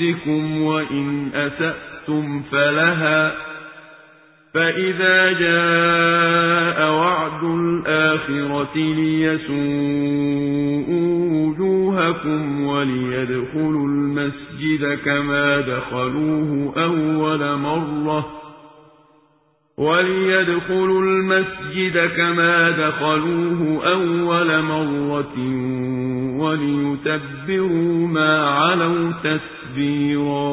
لأنفسكم وإن أسأتم فلها فإذا جاء وعد الآخرة ليسوءوا وجوهكم وليدخلوا المسجد كما دخلوه أول مرة وليدخلوا المسجد كما دخلوه أول مرة وليتبروا ما علوا تسبيرا